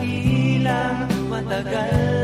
dakilang matagal.